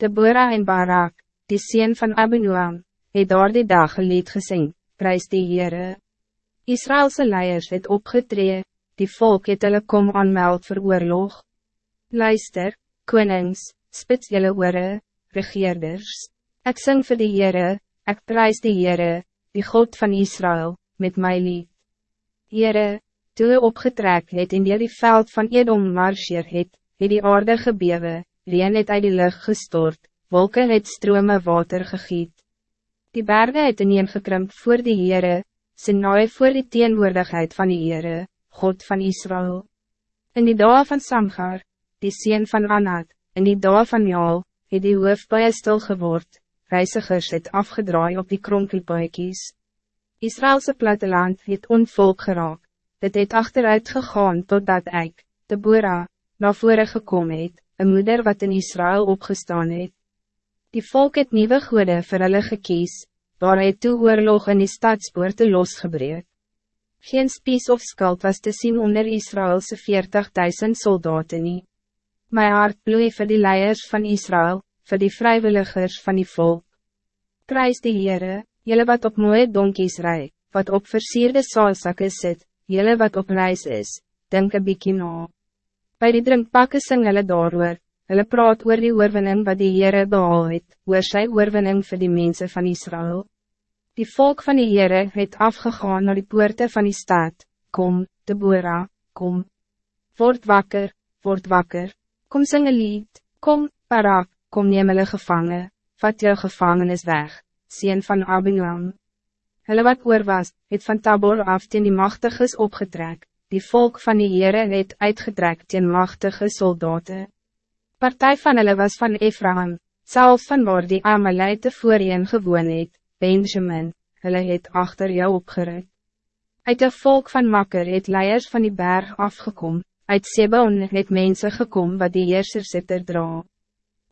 Deborah en Barak, die sien van Abinuam, het daar die dag een lied gesing, prijs die Heere. Israëlse leiers het opgetree, die volk het hulle kom aanmeld vir oorlog. Luister, konings, spits julle oore, regeerders, ek sing vir die Heere, ek prijs die Heere, die God van Israël, met my lied. Heere, toe hy opgetrek het in die veld van Edom marcheer het, het die aarde gebewe, reen het uit die lucht gestort, wolken het strome water gegiet. Die bergen het ineen gekrimp voor die Heere, sy naai voor die teenwoordigheid van die Heere, God van Israël. In die dag van Samgar, die sien van Anat, in die dag van Jaal, het die hoofdbuie stil geword, reisigers het afgedraai op die kronkelbuikies. Israëlse platteland het onvolk geraak, dit het achteruit gegaan totdat ek, de Bora, na vore gekom het, een moeder wat in Israël opgestaan het. Die volk het nieuwe goede vir hulle gekies, waar hy toe oorlog in die stadspoorte losgebreek. Geen spies of skuld was te zien onder Israëlse 40.000 soldaten nie. My hart bloei vir die leiers van Israël, vir die vrijwilligers van die volk. Prijs die Heere, jylle wat op mooie donkies rij, wat op versierde saalsakke sit, jylle wat op reis is, denk een bykie na. Bij die drinkpakke sing hulle daarover, hulle praat oor die oorwinning wat die Heere behaal het, oor sy oorwinning vir die mensen van Israël. Die volk van die Heere het afgegaan naar die poorte van die stad, kom, Deborah, kom. Word wakker, word wakker, kom sing een lied, kom, Barak, kom neem hulle gevangen, vat jou gevangenis weg, sien van Abinuam. Hulle wat oor was, het van Tabor af teen die machtiges opgetrek, die volk van die Heere het uitgetrek teen machtige soldaten. Partij van hulle was van Ephraim, zelf van waar die Amalite voorheen gewoon het, Benjamin, hulle het achter jou opgerukt. Uit de volk van Makker het leiers van die berg afgekom, uit Sebon het mense gekom wat die heerser sitter dra.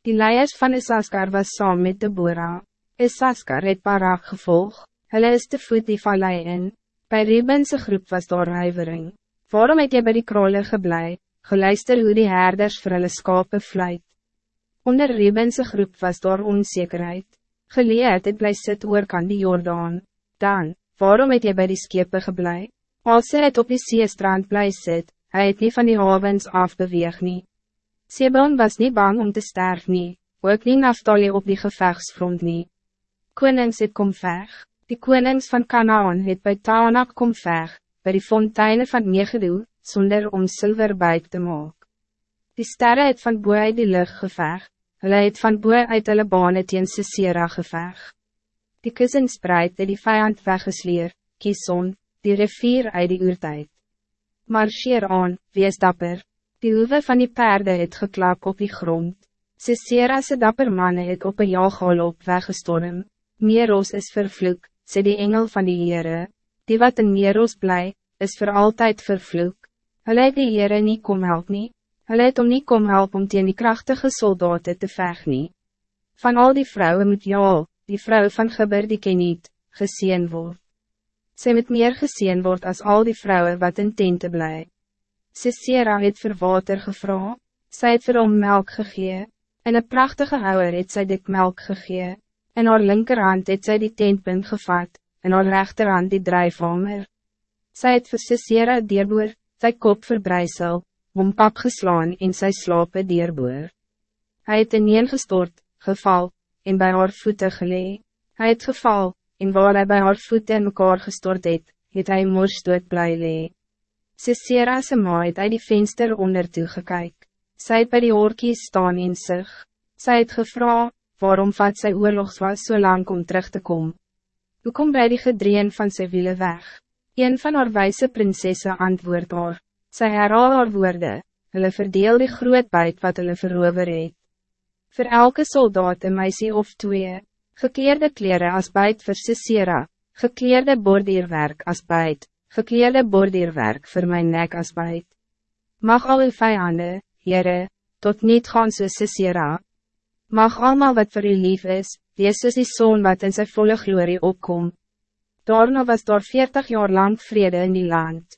Die leiers van Isaskar was saam met Deborah. Isaskar het Barak gevolg, hulle is te voet die vallei in, by Rebense groep was daar huivering. Waarom het jy by die krole geblei, geluister hoe die herders vir hulle skape vluit? Onder Rebense groep was daar onzekerheid. Geleerd het bly sit kan die Jordaan. Dan, waarom het jy by die skepe geblei? Als het op die seestrand bly sit, hy het nie van die havens afbeweeg nie. Sebon was niet bang om te sterven, nie, ook nie Naftali op die gevechtsfront nie. Konings het kom veg, die konings van Canaan het by Taanak kom veg, bij die fonteinen van Megedoe, zonder om zilver buik te maken. Die sterren het van boe uit die lucht geveg, hulle het van boe uit hulle bane teen Sisera geveg. Die kussen spreid het die vijand weggesleer, Kison, die rivier uit die oertijd. Marcheer aan, wees dapper, die hoeve van die perde het geklap op die grond. Sisera's dapper manne het op een jaaghal op weggestorm. Meeros is vervloek, sê die engel van die Heere die wat in Meros bly, is voor altijd vervloek. Hulle het die Heere nie kom help nie, hulle het om nie kom help om teen die krachtige soldaten te veg nie. Van al die vrouwen moet Jaal, die vrouw van Geber die ken niet, gezien word. Sy moet meer gezien word als al die vrouwen wat in tente bly. Sisera het vir water gevra, sy het vir hom melk gegee, en een prachtige houwer het sy dik melk gegee, en haar linkerhand het sy die tentpunt gevat, en haar rechterhand die drijfhamer. Sy het vir Sisera dierboer, sy kop verbreisel, om pap geslaan en sy slape dierboer. Hy het ineen gestort, geval, en bij haar voeten gelee. Hy het geval, en waar hy bij haar voeten in mekaar gestort het, het hy moers dood bly lee. Sisera se ma het uit die venster onder toe gekyk. Sy het by die oorkies staan en sig. Sy het gevra, waarom vat sy oorlogswas so lang om terug te komen? Hoe kom bij die gedreen van sy wiele weg? Een van haar wijze prinsesse antwoord haar, sy herhaal haar woorde, hulle verdeel die groot buit wat hulle verover het. Voor elke soldaat een meisie of twee, gekleerde kleren als buit vir Sisera, gekleerde bordierwerk als buit, gekleerde bordierwerk voor mijn nek als buit. Mag al uw vijanden, Heere, tot niet gaan so Sisera. Mag allemaal wat voor u lief is, wees soos die zoon wat in zijn volle glorie opkom. Daarna was daar 40 jaar lang vrede in die land.